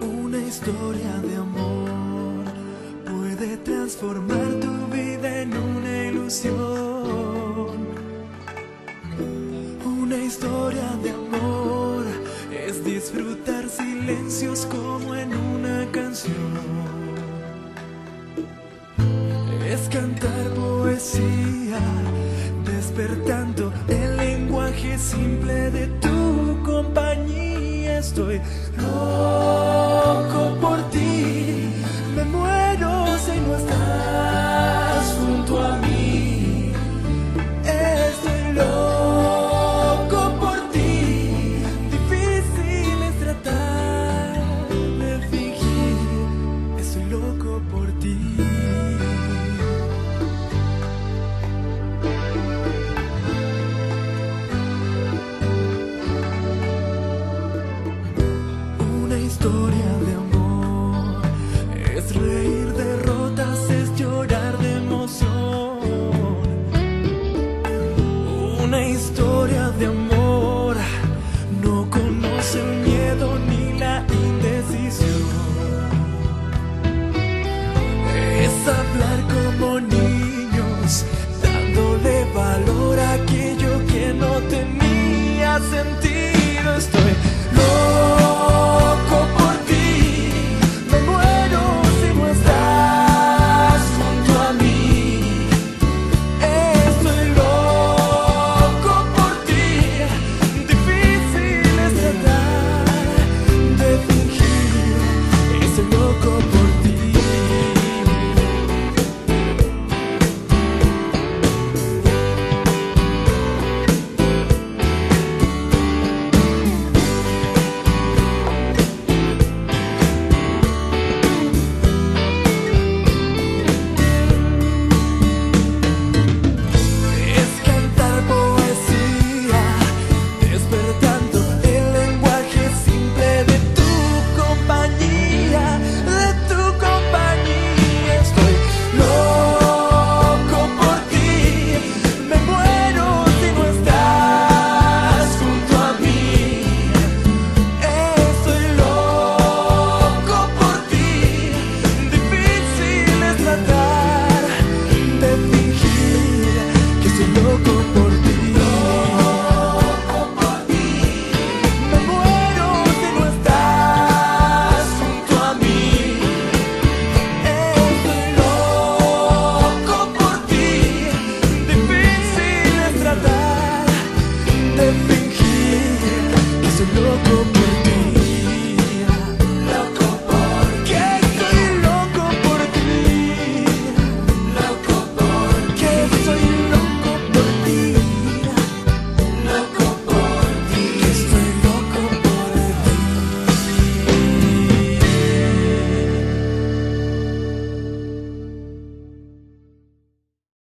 Una historia de amor puede transformar tu vida en una ilusión. Una historia de amor es disfrutar silencios como en una canción. Es cantar poesía, despertando el lenguaje simple de tu compañía. Estoy them